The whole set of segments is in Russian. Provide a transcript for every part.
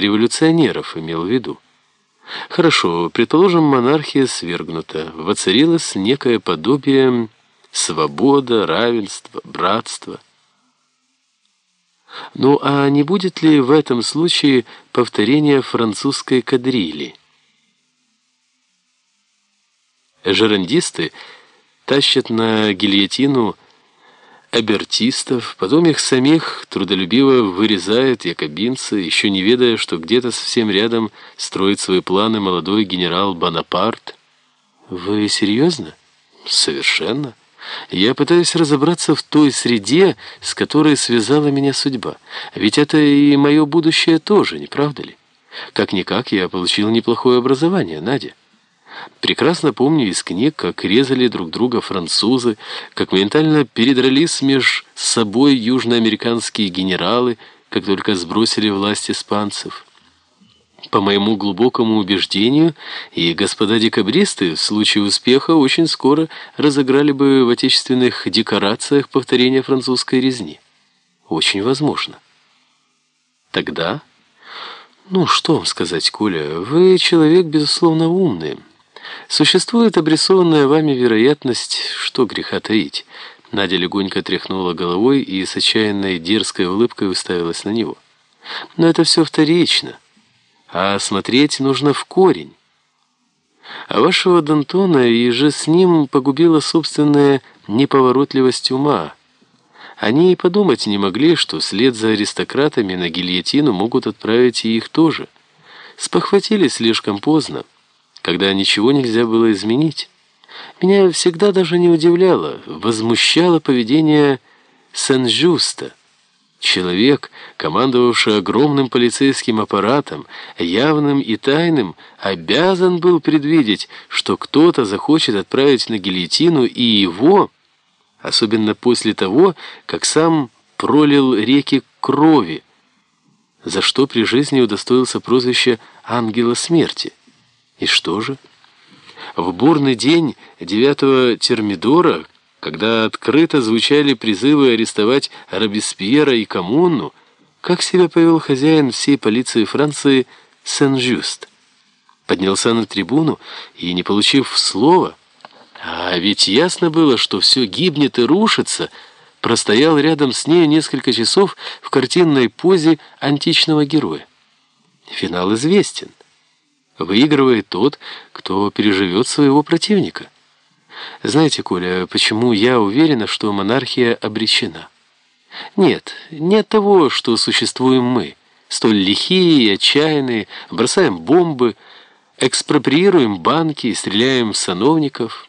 революционеров имел в виду. Хорошо, предположим, монархия свергнута, воцарилось некое подобие свобода, равенства, братства. Ну а не будет ли в этом случае повторение французской кадрили? Жерандисты тащат на гильотину абертистов, потом их самих трудолюбиво вырезают якобинцы, еще не ведая, что где-то совсем рядом строит свои планы молодой генерал Бонапарт. Вы серьезно? Совершенно. Я пытаюсь разобраться в той среде, с которой связала меня судьба. Ведь это и мое будущее тоже, не правда ли? Как-никак я получил неплохое образование, Надя. Прекрасно помню из книг, как резали друг друга французы, как ментально передрались меж собой южноамериканские генералы, как только сбросили власть испанцев. По моему глубокому убеждению, и господа декабристы в случае успеха очень скоро разыграли бы в отечественных декорациях повторение французской резни. Очень возможно. Тогда... Ну, что вам сказать, Коля, вы человек, безусловно, умный. Существует обрисованная вами вероятность, что греха таить. Надя легонько тряхнула головой и с отчаянной дерзкой улыбкой уставилась на него. Но это все вторично. А смотреть нужно в корень. А вашего Д'Антона и же с ним погубила собственная неповоротливость ума. Они и подумать не могли, что след за аристократами на гильотину могут отправить и их тоже. Спохватились слишком поздно когда ничего нельзя было изменить. Меня всегда даже не удивляло, возмущало поведение Сен-Жуста. Человек, командовавший огромным полицейским аппаратом, явным и тайным, обязан был предвидеть, что кто-то захочет отправить на гильотину и его, особенно после того, как сам пролил реки крови, за что при жизни удостоился прозвища «ангела смерти». И что же? В бурный день 9 Термидора, когда открыто звучали призывы арестовать Робеспьера и Коммуну, как себя повел хозяин всей полиции Франции Сен-Жюст? Поднялся на трибуну и, не получив слова, а ведь ясно было, что все гибнет и рушится, простоял рядом с ней несколько часов в картинной позе античного героя. Финал известен. Выигрывает тот, кто переживет своего противника. Знаете, Коля, почему я уверена, что монархия обречена? Нет, не от того, что существуем мы, столь лихие и отчаянные, бросаем бомбы, экспроприируем банки и стреляем в сановников.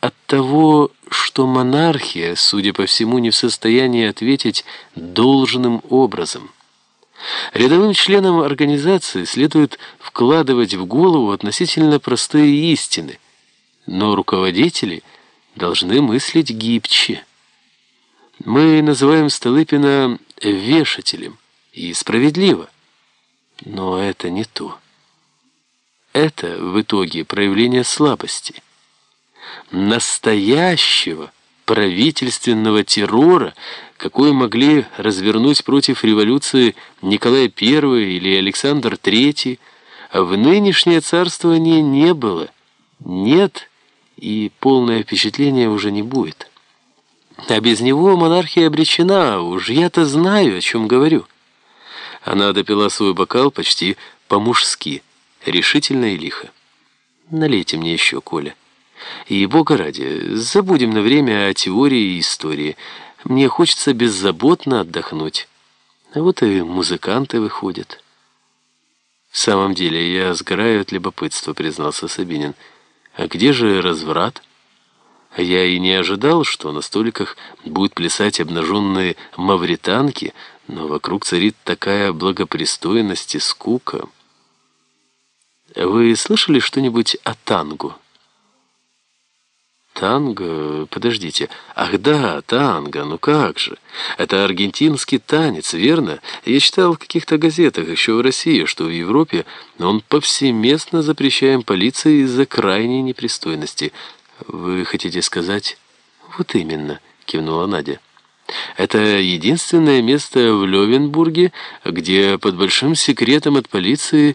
От того, что монархия, судя по всему, не в состоянии ответить должным образом. Рядовым членам организации следует вкладывать в голову относительно простые истины, но руководители должны мыслить гибче. Мы называем Столыпина вешателем, и справедливо. Но это не то. Это в итоге проявление слабости. Настоящего правительственного террора, какой могли развернуть против революции Николай I или Александр III, в нынешнее царствование не было, нет и полное впечатление уже не будет. А без него монархия обречена, уж я-то знаю, о чем говорю. Она допила свой бокал почти по-мужски, решительно и лихо. Налейте мне еще, Коля. И, бога ради, забудем на время о теории и истории. Мне хочется беззаботно отдохнуть. А вот и музыканты выходят. В самом деле, я сгораю от любопытства, признался Сабинин. А где же разврат? Я и не ожидал, что на столиках будут плясать обнаженные мавританки, но вокруг царит такая благопристойность и скука. Вы слышали что-нибудь о танго? Танго? Подождите. Ах да, танго, ну как же. Это аргентинский танец, верно? Я читал в каких-то газетах еще в России, что в Европе он повсеместно запрещаем полиции из-за крайней непристойности. Вы хотите сказать? Вот именно, кивнула Надя. Это единственное место в Левенбурге, где под большим секретом от полиции